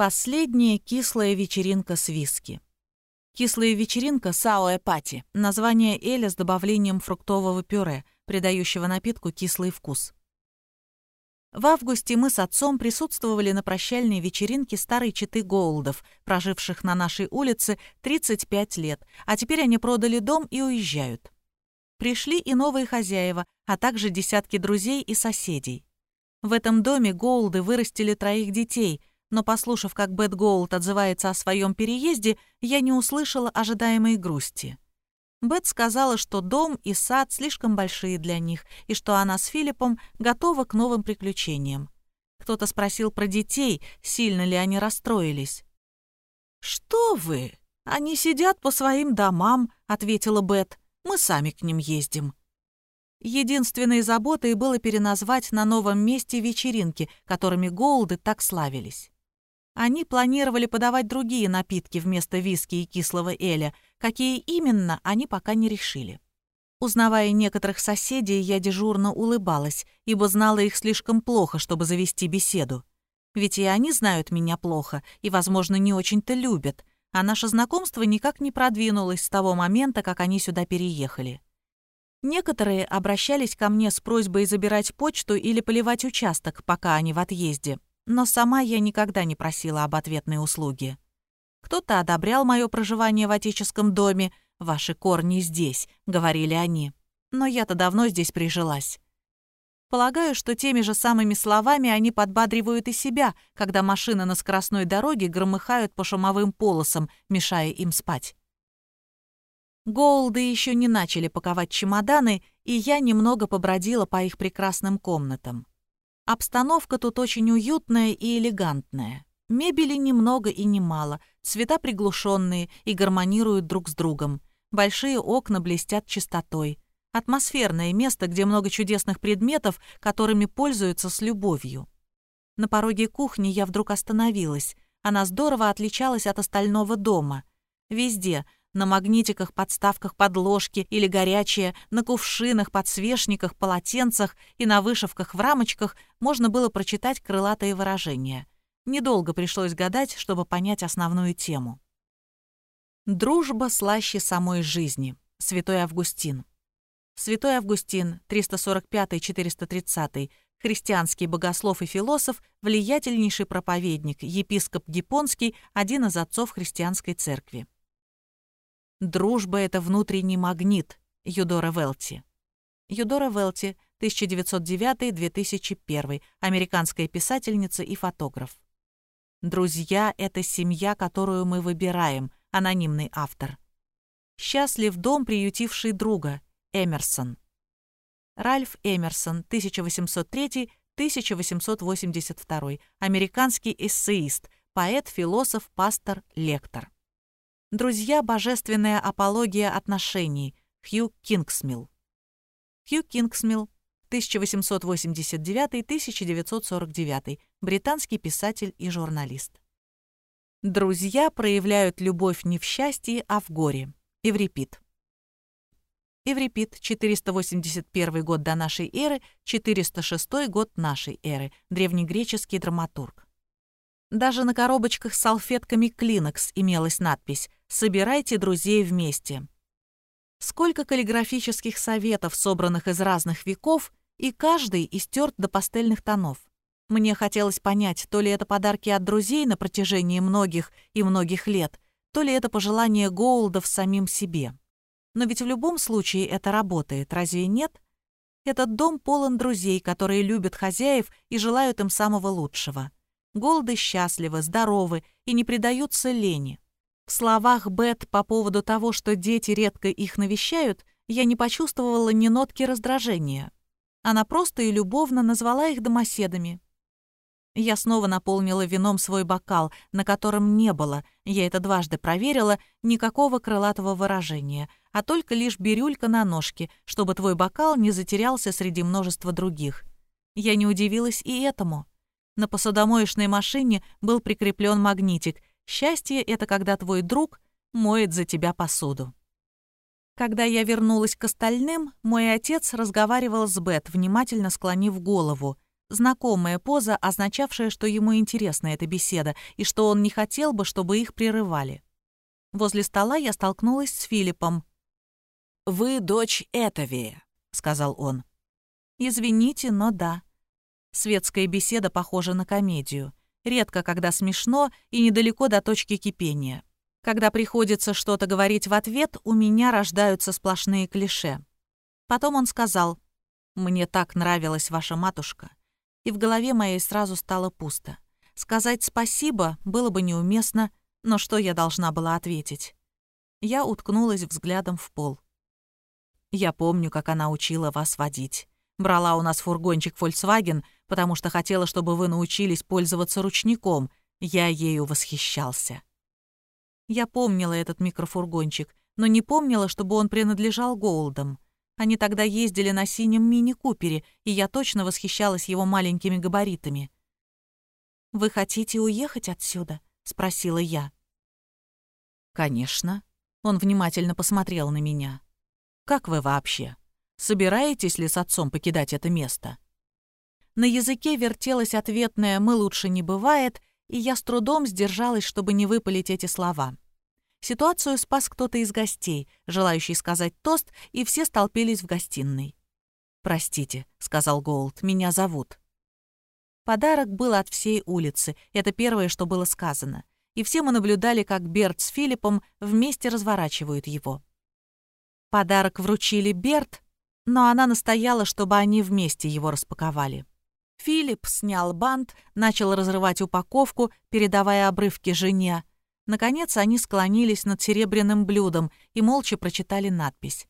Последняя кислая вечеринка с виски. Кислая вечеринка Саоэ Пати – название эля с добавлением фруктового пюре, придающего напитку кислый вкус. В августе мы с отцом присутствовали на прощальной вечеринке старой четы Голдов, проживших на нашей улице 35 лет, а теперь они продали дом и уезжают. Пришли и новые хозяева, а также десятки друзей и соседей. В этом доме Голды вырастили троих детей, но, послушав, как Бет Голд отзывается о своем переезде, я не услышала ожидаемой грусти. Бет сказала, что дом и сад слишком большие для них, и что она с Филиппом готова к новым приключениям. Кто-то спросил про детей, сильно ли они расстроились. «Что вы? Они сидят по своим домам», — ответила Бет. «Мы сами к ним ездим». Единственной заботой было переназвать на новом месте вечеринки, которыми Голды так славились. Они планировали подавать другие напитки вместо виски и кислого эля. Какие именно, они пока не решили. Узнавая некоторых соседей, я дежурно улыбалась, ибо знала их слишком плохо, чтобы завести беседу. Ведь и они знают меня плохо и, возможно, не очень-то любят, а наше знакомство никак не продвинулось с того момента, как они сюда переехали. Некоторые обращались ко мне с просьбой забирать почту или поливать участок, пока они в отъезде, но сама я никогда не просила об ответной услуге. Кто-то одобрял мое проживание в отеческом доме, «Ваши корни здесь», — говорили они. Но я-то давно здесь прижилась. Полагаю, что теми же самыми словами они подбадривают и себя, когда машины на скоростной дороге громыхают по шумовым полосам, мешая им спать. Голды еще не начали паковать чемоданы, и я немного побродила по их прекрасным комнатам. Обстановка тут очень уютная и элегантная. Мебели немного и немало, цвета приглушенные и гармонируют друг с другом. Большие окна блестят чистотой. Атмосферное место, где много чудесных предметов, которыми пользуются с любовью. На пороге кухни я вдруг остановилась. Она здорово отличалась от остального дома. Везде на магнитиках, подставках подложки или горячее, на кувшинах, подсвечниках, полотенцах и на вышивках в рамочках можно было прочитать крылатые выражения. Недолго пришлось гадать, чтобы понять основную тему. «Дружба слаще самой жизни» — Святой Августин. Святой Августин, 345-430, христианский богослов и философ, влиятельнейший проповедник, епископ Гипонский, один из отцов христианской церкви. «Дружба — это внутренний магнит» Юдора Велти. Юдора Велти, 1909-2001, американская писательница и фотограф. «Друзья — это семья, которую мы выбираем», анонимный автор. «Счастлив дом, приютивший друга» Эмерсон. Ральф Эмерсон, 1803-1882, американский эссеист, поэт, философ, пастор, лектор. Друзья «Божественная апология отношений» Хью Кингсмилл. Хью Кингсмилл, 1889-1949, британский писатель и журналист. Друзья проявляют любовь не в счастье, а в горе. Еврипид. Еврипид, 481 год до нашей эры, 406 год нашей эры, древнегреческий драматург. Даже на коробочках с салфетками Клинекс имелась надпись «Собирайте друзей вместе». Сколько каллиграфических советов, собранных из разных веков, и каждый истерт до пастельных тонов. Мне хотелось понять, то ли это подарки от друзей на протяжении многих и многих лет, то ли это пожелание Гоулда в самим себе. Но ведь в любом случае это работает, разве нет? Этот дом полон друзей, которые любят хозяев и желают им самого лучшего. Голды счастливы, здоровы и не предаются лени. В словах Бет по поводу того, что дети редко их навещают, я не почувствовала ни нотки раздражения. Она просто и любовно назвала их домоседами. Я снова наполнила вином свой бокал, на котором не было, я это дважды проверила, никакого крылатого выражения, а только лишь бирюлька на ножке, чтобы твой бокал не затерялся среди множества других. Я не удивилась и этому. На посудомоечной машине был прикреплен магнитик. Счастье — это когда твой друг моет за тебя посуду. Когда я вернулась к остальным, мой отец разговаривал с Бет, внимательно склонив голову. Знакомая поза, означавшая, что ему интересна эта беседа и что он не хотел бы, чтобы их прерывали. Возле стола я столкнулась с Филиппом. «Вы дочь Этовия», — сказал он. «Извините, но да». Светская беседа похожа на комедию. Редко, когда смешно и недалеко до точки кипения. Когда приходится что-то говорить в ответ, у меня рождаются сплошные клише. Потом он сказал, «Мне так нравилась ваша матушка». И в голове моей сразу стало пусто. Сказать спасибо было бы неуместно, но что я должна была ответить? Я уткнулась взглядом в пол. Я помню, как она учила вас водить. Брала у нас фургончик Volkswagen, потому что хотела, чтобы вы научились пользоваться ручником. Я ею восхищался. Я помнила этот микрофургончик, но не помнила, чтобы он принадлежал Голдам. Они тогда ездили на синем мини-купере, и я точно восхищалась его маленькими габаритами. «Вы хотите уехать отсюда?» — спросила я. «Конечно». Он внимательно посмотрел на меня. «Как вы вообще? Собираетесь ли с отцом покидать это место?» На языке вертелось ответное «мы лучше не бывает», и я с трудом сдержалась, чтобы не выпалить эти слова. Ситуацию спас кто-то из гостей, желающий сказать тост, и все столпились в гостиной. «Простите», — сказал Голд, — «меня зовут». Подарок был от всей улицы, это первое, что было сказано. И все мы наблюдали, как Берт с Филиппом вместе разворачивают его. Подарок вручили Берт, но она настояла, чтобы они вместе его распаковали. Филипп снял бант, начал разрывать упаковку, передавая обрывки жене, Наконец они склонились над серебряным блюдом и молча прочитали надпись.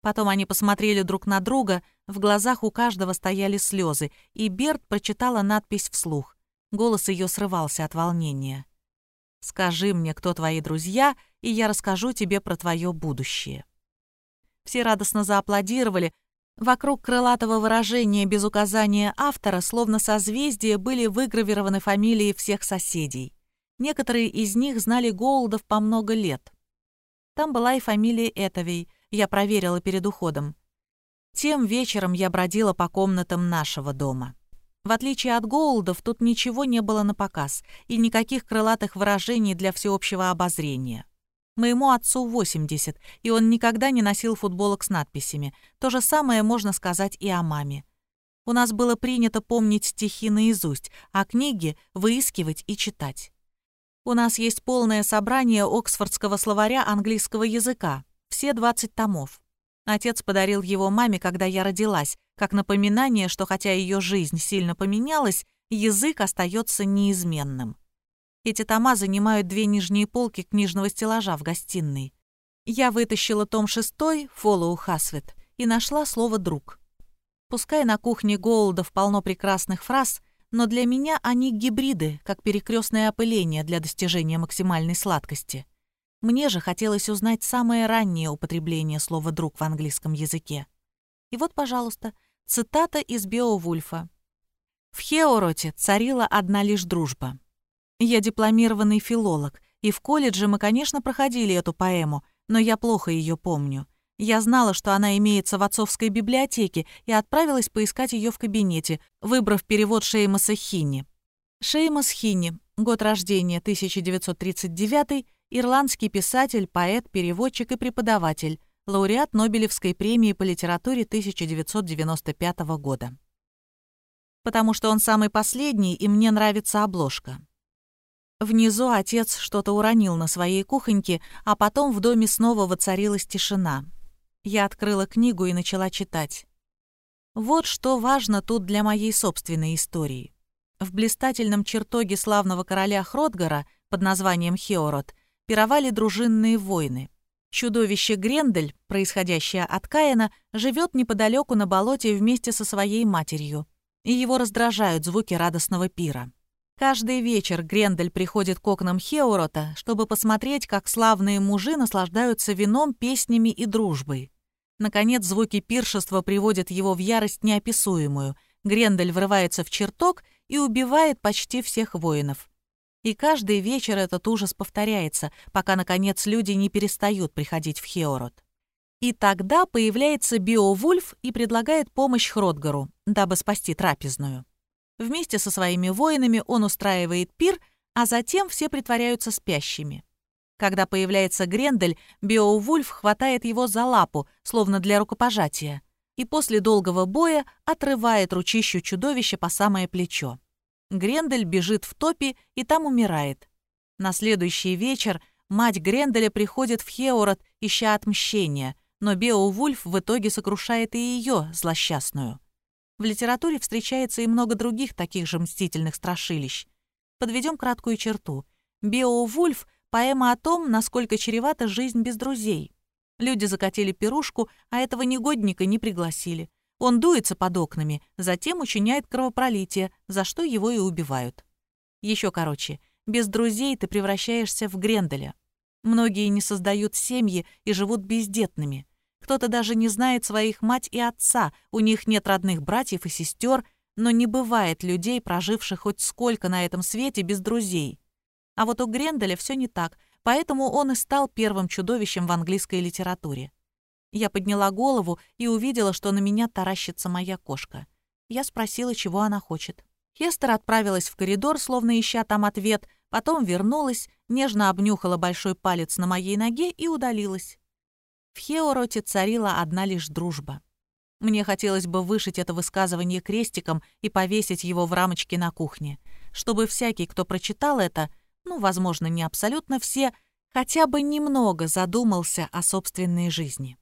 Потом они посмотрели друг на друга, в глазах у каждого стояли слезы, и Берт прочитала надпись вслух. Голос ее срывался от волнения. «Скажи мне, кто твои друзья, и я расскажу тебе про твое будущее». Все радостно зааплодировали. Вокруг крылатого выражения без указания автора, словно созвездия, были выгравированы фамилии всех соседей. Некоторые из них знали Голдов по много лет. Там была и фамилия Этовей, я проверила перед уходом. Тем вечером я бродила по комнатам нашего дома. В отличие от Голдов, тут ничего не было на показ и никаких крылатых выражений для всеобщего обозрения. Моему отцу 80, и он никогда не носил футболок с надписями. То же самое можно сказать и о маме. У нас было принято помнить стихи наизусть, а книги выискивать и читать. У нас есть полное собрание Оксфордского словаря английского языка, все 20 томов. Отец подарил его маме, когда я родилась, как напоминание, что хотя ее жизнь сильно поменялась, язык остается неизменным. Эти тома занимают две нижние полки книжного стеллажа в гостиной. Я вытащила том шестой, «Follow Haswet», и нашла слово «друг». Пускай на кухне Голдов полно прекрасных фраз — но для меня они гибриды, как перекрестное опыление для достижения максимальной сладкости. Мне же хотелось узнать самое раннее употребление слова «друг» в английском языке. И вот, пожалуйста, цитата из Беовульфа. «В Хеороте царила одна лишь дружба. Я дипломированный филолог, и в колледже мы, конечно, проходили эту поэму, но я плохо ее помню. Я знала, что она имеется в отцовской библиотеке, и отправилась поискать ее в кабинете, выбрав перевод Шеймаса Хинни. Шеймас Хинни, год рождения 1939, ирландский писатель, поэт, переводчик и преподаватель, лауреат Нобелевской премии по литературе 1995 года. Потому что он самый последний, и мне нравится обложка. Внизу отец что-то уронил на своей кухоньке, а потом в доме снова воцарилась тишина. Я открыла книгу и начала читать. Вот что важно тут для моей собственной истории. В блистательном чертоге славного короля Хродгара под названием Хеорот пировали дружинные войны. Чудовище Грендель, происходящее от Каина, живет неподалеку на болоте вместе со своей матерью, и его раздражают звуки радостного пира. Каждый вечер Грендель приходит к окнам Хеорота, чтобы посмотреть, как славные мужи наслаждаются вином, песнями и дружбой. Наконец, звуки пиршества приводят его в ярость неописуемую. Грендель врывается в чертог и убивает почти всех воинов. И каждый вечер этот ужас повторяется, пока, наконец, люди не перестают приходить в Хеород. И тогда появляется Биовульф и предлагает помощь Хродгару, дабы спасти трапезную. Вместе со своими воинами он устраивает пир, а затем все притворяются спящими. Когда появляется Грендель, Беовульф хватает его за лапу, словно для рукопожатия, и после долгого боя отрывает ручищу чудовища по самое плечо. Грендель бежит в топи и там умирает. На следующий вечер мать Гренделя приходит в Хеорот, ища отмщения, но Беовульф в итоге сокрушает и ее, злосчастную. В литературе встречается и много других таких же мстительных страшилищ. Подведем краткую черту. Беовульф — поэма о том, насколько чревата жизнь без друзей. Люди закатили пирушку, а этого негодника не пригласили. Он дуется под окнами, затем учиняет кровопролитие, за что его и убивают. Еще короче, без друзей ты превращаешься в Гренделя. Многие не создают семьи и живут бездетными. Кто-то даже не знает своих мать и отца, у них нет родных братьев и сестер, но не бывает людей, проживших хоть сколько на этом свете без друзей. А вот у Гренделя все не так, поэтому он и стал первым чудовищем в английской литературе. Я подняла голову и увидела, что на меня таращится моя кошка. Я спросила, чего она хочет. Хестер отправилась в коридор, словно ища там ответ, потом вернулась, нежно обнюхала большой палец на моей ноге и удалилась. В Хеороте царила одна лишь дружба. Мне хотелось бы вышить это высказывание крестиком и повесить его в рамочке на кухне, чтобы всякий, кто прочитал это, ну, возможно, не абсолютно все, хотя бы немного задумался о собственной жизни.